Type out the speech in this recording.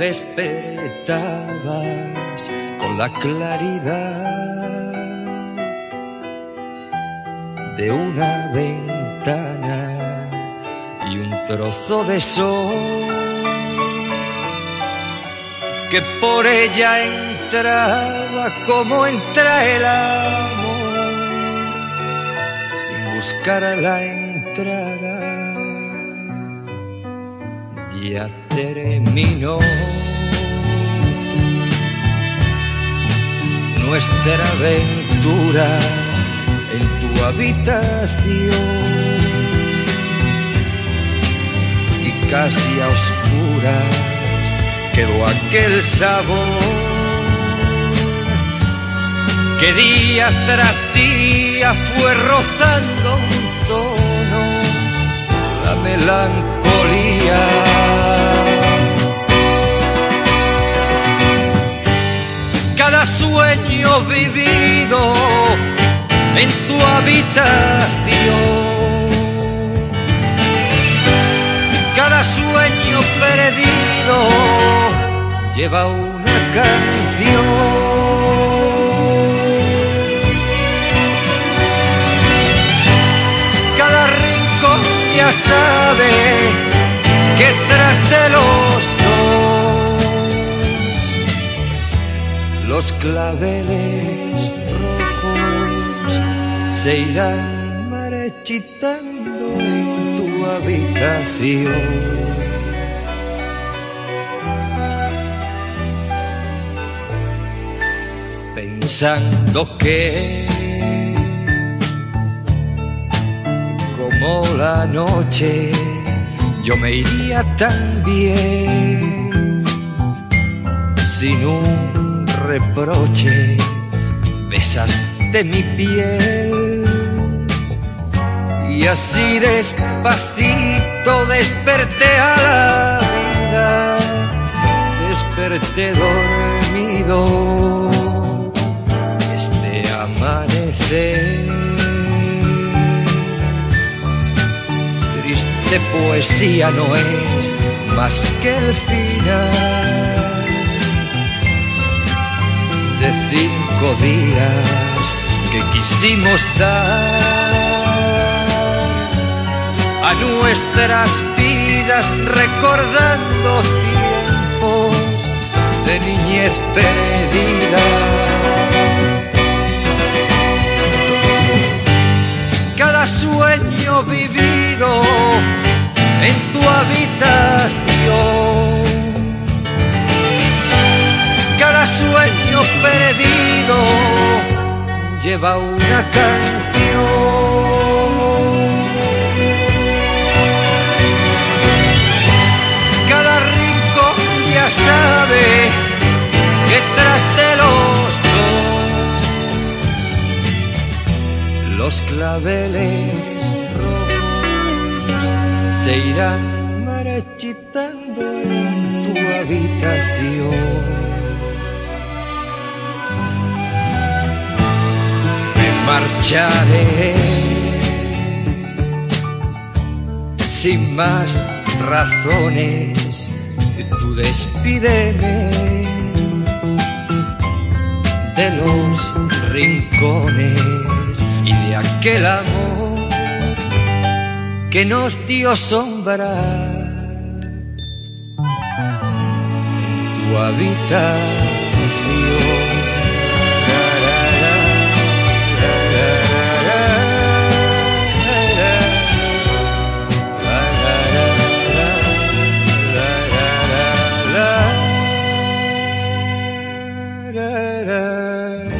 despertabas con la claridad de una ventana y un trozo de sol que por ella entraba como entra el amor sin buscar la entrada ya terminó. Nuestra aventura en tu habitación y casi a oscuras quedó aquel sabor. Que día tras día fue rozando cada sueño vivido en tu habitación. Cada sueño perdido lleva una canción. Los claveles rojos se irán marchitando en tu habitación. Pensando que como la noche yo me iría también sin un reproche besaste mi piel y así despacito desperté a la vida, desperté dormido este amanecer. Triste poesía no es más que el final de cinco días que quisimos dar a nuestras vidas recordando tiempos de niñez perdida. Cada sueño vivido en tu habitación lleva una canción. Cada rincón ya sabe que tras de los dos los claveles rojos se irán marchitando en tu habitación. Marcharé sin más razones. Tú despídeme de los rincones y de aquel amor que nos dio sombra tu habitación. care.